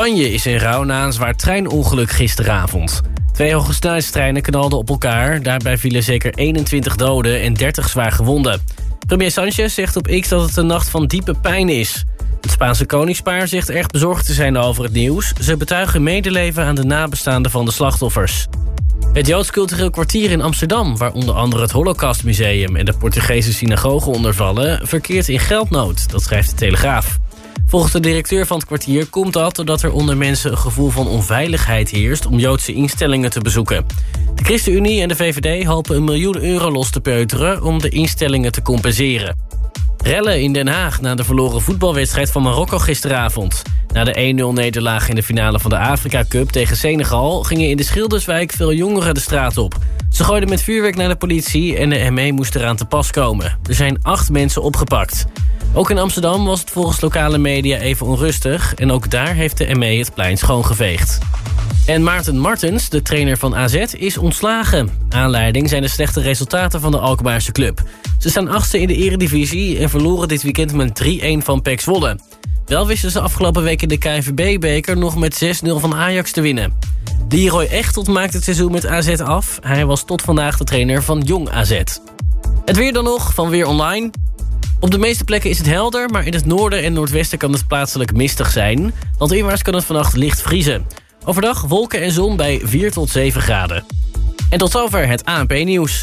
Spanje is in rouw na een zwaar treinongeluk gisteravond. Twee hogesnelheidstreinen knalden op elkaar. Daarbij vielen zeker 21 doden en 30 zwaar gewonden. Premier Sanchez zegt op X dat het een nacht van diepe pijn is. Het Spaanse koningspaar zegt erg bezorgd te zijn over het nieuws. Ze betuigen medeleven aan de nabestaanden van de slachtoffers. Het Joods Cultureel Kwartier in Amsterdam... waar onder andere het Holocaustmuseum en de Portugese synagoge onder vallen... verkeert in geldnood, dat schrijft de Telegraaf. Volgens de directeur van het kwartier komt dat doordat er onder mensen... een gevoel van onveiligheid heerst om Joodse instellingen te bezoeken. De ChristenUnie en de VVD hopen een miljoen euro los te peuteren... om de instellingen te compenseren. Rellen in Den Haag na de verloren voetbalwedstrijd van Marokko gisteravond. Na de 1-0-nederlaag in de finale van de Afrika Cup tegen Senegal... gingen in de Schilderswijk veel jongeren de straat op. Ze gooiden met vuurwerk naar de politie en de ME moest eraan te pas komen. Er zijn acht mensen opgepakt. Ook in Amsterdam was het volgens lokale media even onrustig... en ook daar heeft de ME het plein schoongeveegd. En Maarten Martens, de trainer van AZ, is ontslagen. Aanleiding zijn de slechte resultaten van de Alkmaarse club. Ze staan achtste in de eredivisie en verloren dit weekend met 3-1 van PEC Zwolle. Wel wisten ze afgelopen week in de KNVB-beker nog met 6-0 van Ajax te winnen. Leroy Echtelt maakt het seizoen met AZ af. Hij was tot vandaag de trainer van Jong AZ. Het weer dan nog, van Weer Online. Op de meeste plekken is het helder, maar in het noorden en noordwesten kan het plaatselijk mistig zijn. Landinwaarts kan het vannacht licht vriezen. Overdag wolken en zon bij 4 tot 7 graden. En tot zover het ANP-nieuws.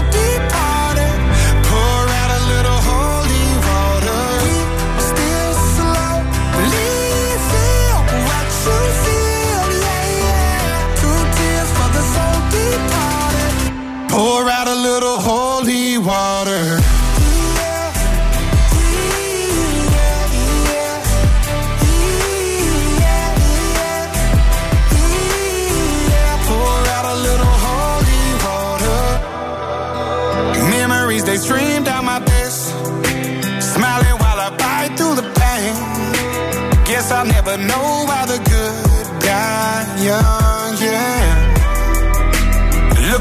Pour out a little holy water. Pour out a little holy water. Memories they stream down my face. Smiling while I bite through the pain. Guess I'll never know why the good die young.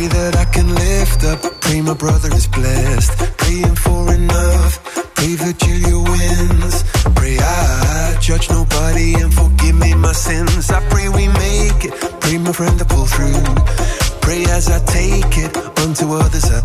Pray that I can lift up. Pray my brother is blessed. Praying for enough. Pray Virginia wins. Pray I judge nobody and forgive me my sins. I pray we make it. Pray my friend to pull through. Pray as I take it. Unto others I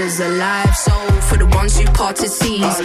sisters alive. So for the ones who parted seas,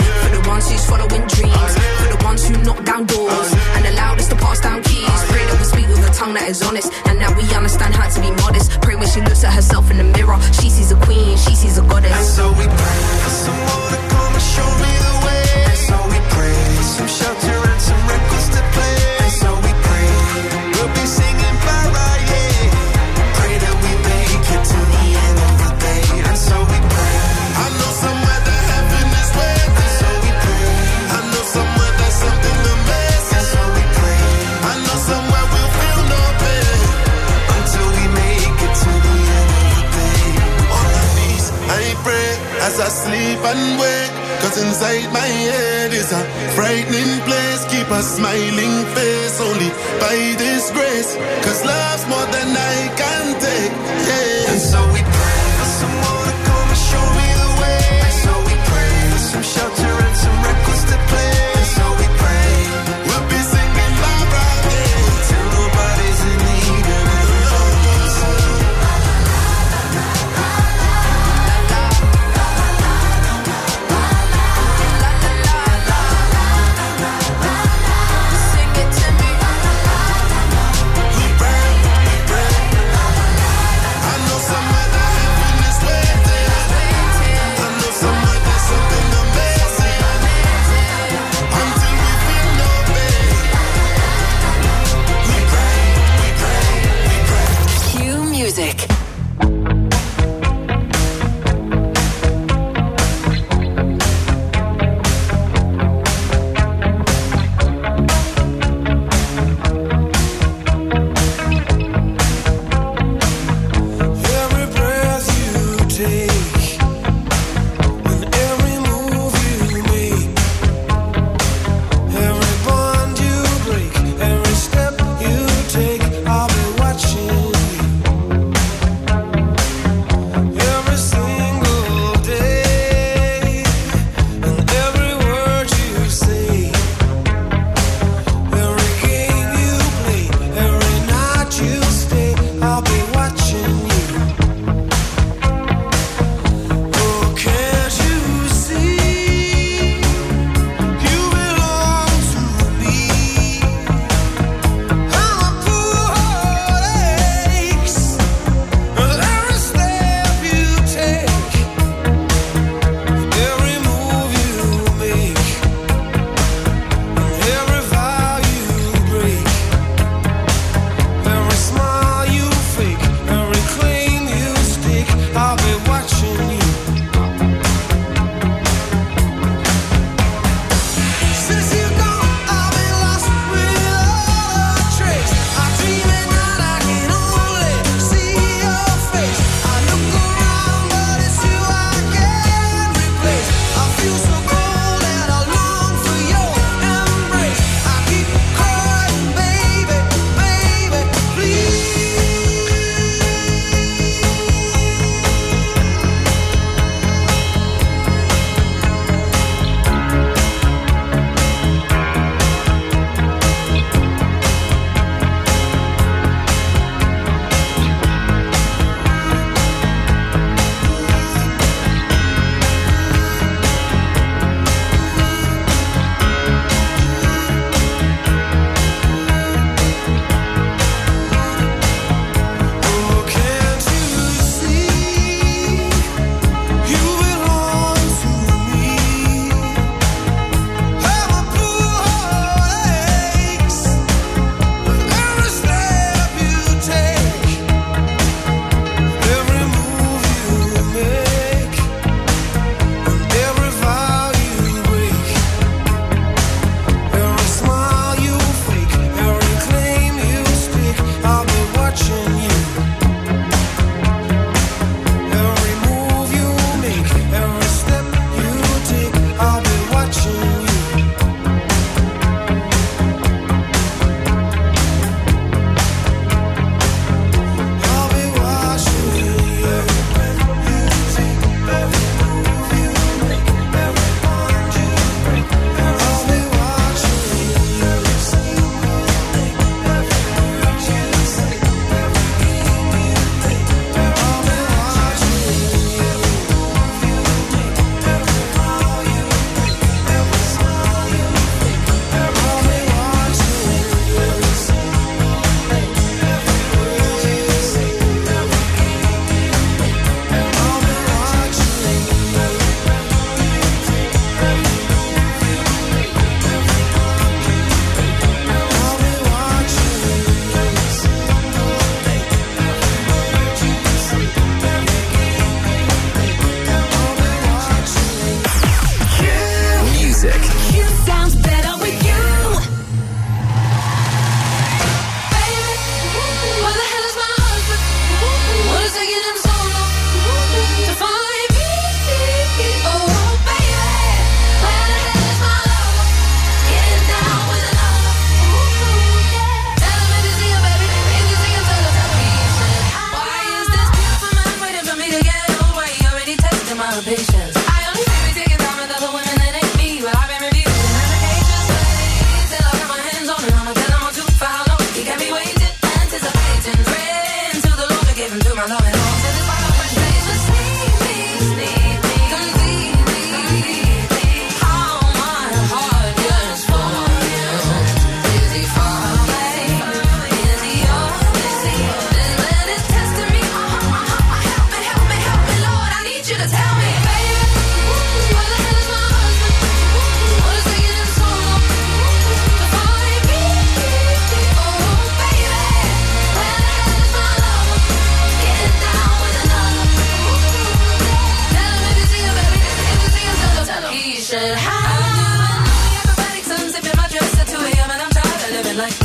said, How? I do, I know, yeah, everybody comes in my dress at 2 a.m. and I'm tired of living like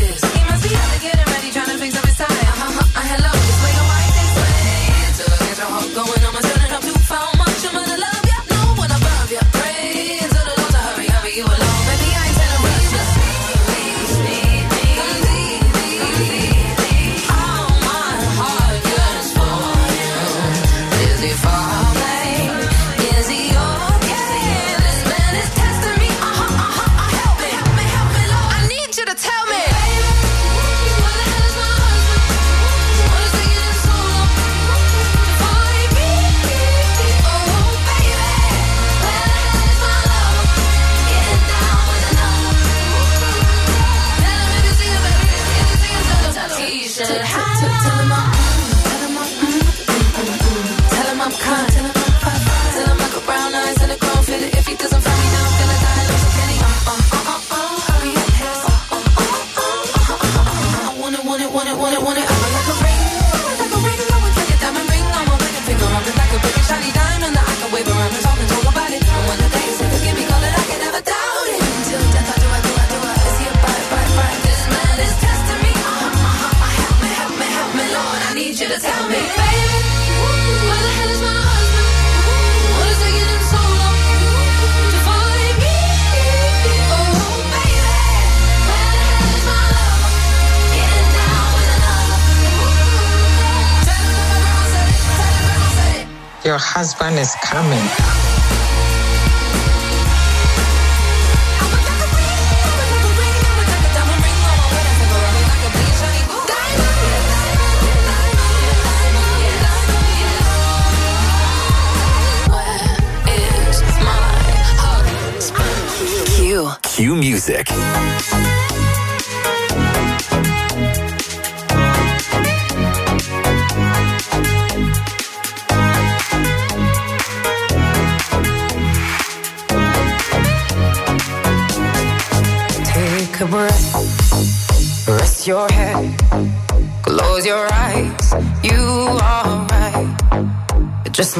husband is coming.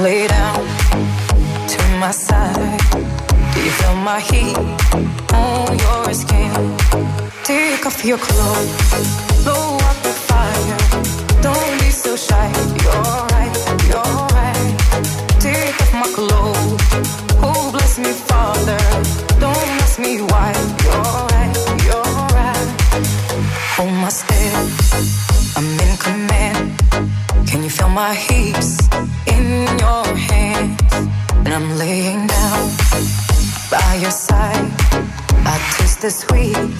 Lay down to my side. Do you feel my heat on your skin? Take off your clothes, blow up the fire. Don't be so shy. You're right, you're right. Take off my clothes. Oh, bless me, Father. Don't ask me why. You're right, you're right. Hold my step. I'm in command. Can you feel my heat? sweet.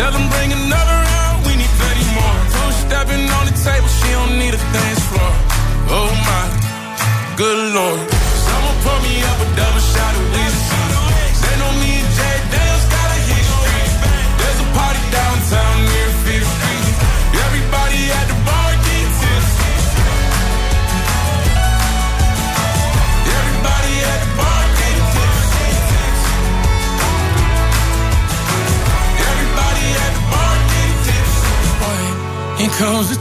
Tell them bring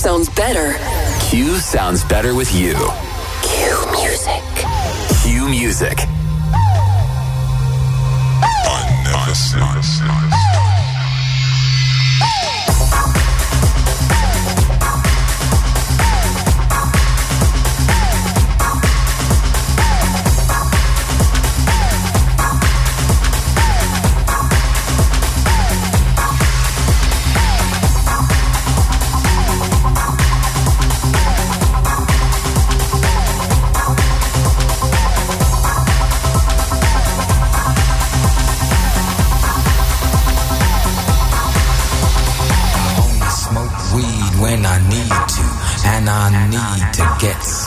Sounds better. Q sounds better with you. Qmusic. Q Music.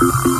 Thank you.